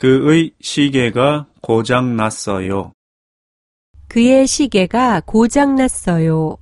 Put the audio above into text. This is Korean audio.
그의 시계가 고장 났어요. 그의 시계가 고장 났어요.